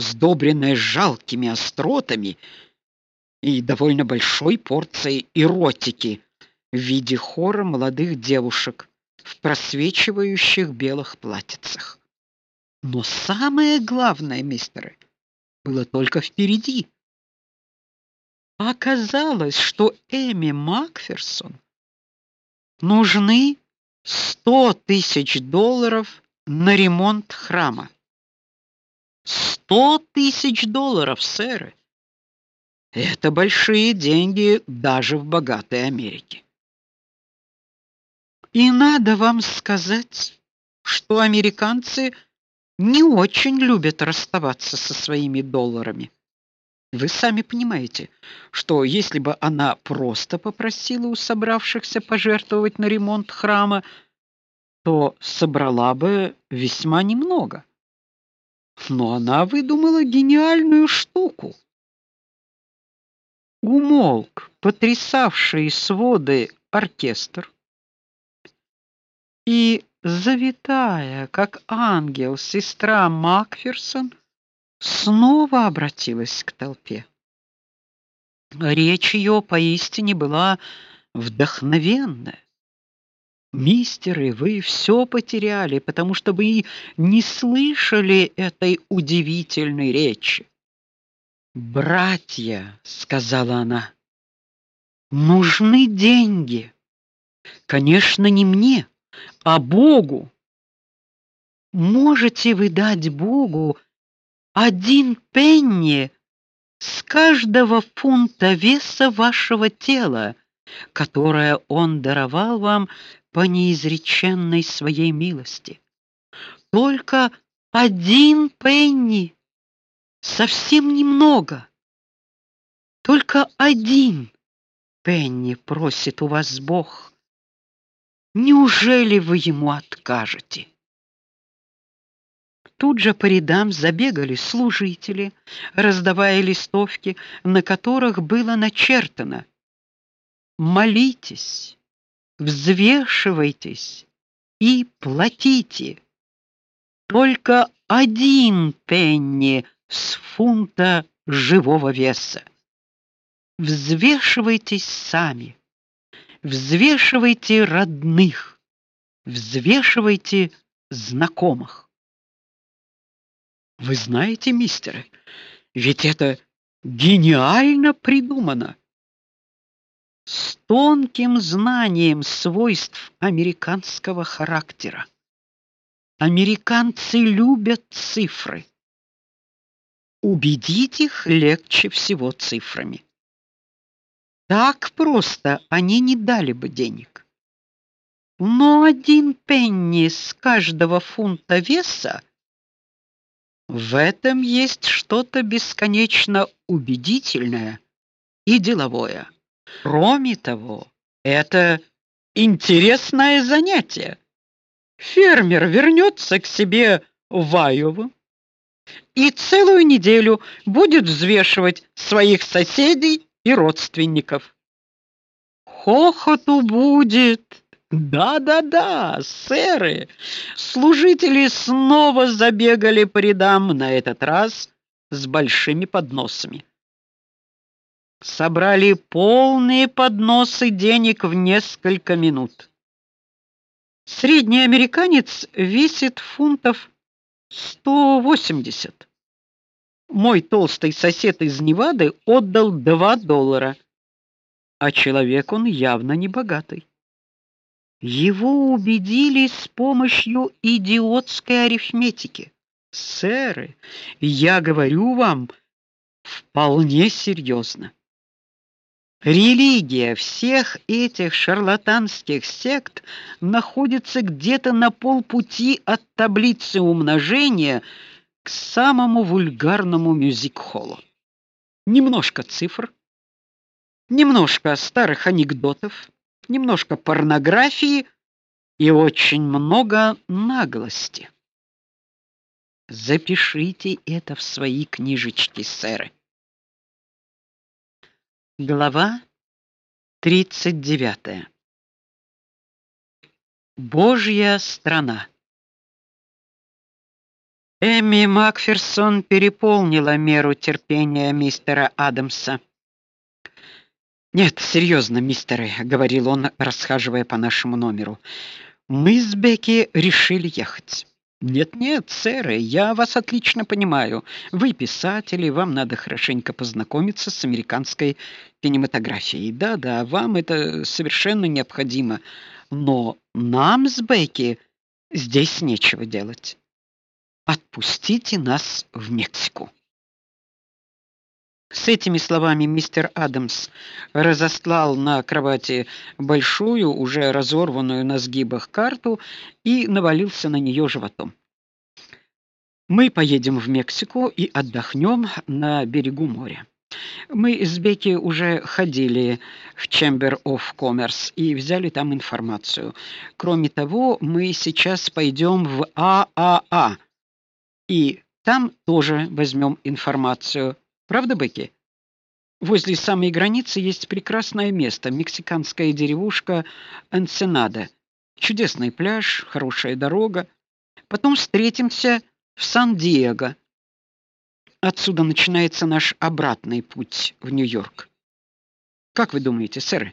сдобренное жалкими остротами и довольно большой порцией эротики в виде хора молодых девушек в просвечивающих белых платьицах. Но самое главное, мистеры, было только впереди. Оказалось, что Эми Макферсон нужны сто тысяч долларов на ремонт храма. Сто тысяч долларов, сэр. Это большие деньги даже в богатой Америке. И надо вам сказать, что американцы не очень любят расставаться со своими долларами. Вы сами понимаете, что если бы она просто попросила у собравшихся пожертвовать на ремонт храма, то собрала бы весьма немного. Но она выдумала гениальную штуку. Умолк потрясавший своды оркестр. И завитая, как ангел, сестра Макферсон снова обратилась к толпе. Речь ее поистине была вдохновенная. Мистеры, вы все потеряли, потому что вы не слышали этой удивительной речи. Братья, сказала она. Нужны деньги. Конечно, не мне, а Богу. Можете вы дать Богу один пенни с каждого фунта веса вашего тела, которое он даровал вам по неизреченной своей милости. Только один пенни, совсем немного. Только один пенни просит у вас Бог. Неужели вы ему откажете? Тут же по рядам забегали служители, раздавая листовки, на которых было начертано: Молитесь, взвешивайтесь и платите. Только один пенни с фунта живого веса. Взвешивайтесь сами. Взвешивайте родных. Взвешивайте знакомых. Вы знаете, мистеры, ведь это гениально придумано. С тонким знанием свойств американского характера. Американцы любят цифры. Убедить их легче всего цифрами. Так просто они не дали бы денег. Но один пенни с каждого фунта веса в этом есть что-то бесконечно убедительное и деловое. Кроме того, это интересное занятие. Фермер вернется к себе в Айову и целую неделю будет взвешивать своих соседей и родственников. Хохоту будет да-да-да, сэры. Служители снова забегали по рядам, на этот раз с большими подносами. Собрали полные подносы денег в несколько минут. Средний американец весит фунтов 180. Мой толстый сосед из Невады отдал 2 доллара, а человек он явно не богатый. Его убедили с помощью идиотской арифметики. Сэры, я говорю вам вполне серьезно. Религия всех этих шарлатанских сект находится где-то на полпути от таблицы умножения к самому вульгарному мюзик-холлу. Немножко цифр, немножко старых анекдотов, немножко порнографии и очень много наглости. Запишите это в свои книжечки, сэры. Глава 39. Божья страна. Эми Макферсон переполнила меру терпения мистера Адамса. Нет, серьезно, мистеры, говорил он, расхаживая по нашему номеру. Мы с Бекки решили ехать. Нет, нет, сэр, я вас отлично понимаю. Вы писатель, вам надо хорошенько познакомиться с американской кинематографией. Да-да, вам это совершенно необходимо. Но нам с Бекки здесь нечего делать. Отпустите нас в Мексику. С этими словами мистер Адамс разослал на кровати большую, уже разорванную на сгибах карту и навалился на нее животом. Мы поедем в Мексику и отдохнем на берегу моря. Мы с Бекки уже ходили в Chamber of Commerce и взяли там информацию. Кроме того, мы сейчас пойдем в ААА а а. и там тоже возьмем информацию. Правда, Бекки? Возле самой границы есть прекрасное место мексиканская деревушка Энсенада. Чудесный пляж, хорошая дорога. Потом встретимся в Сан-Диего. Отсюда начинается наш обратный путь в Нью-Йорк. Как вы думаете, сэр?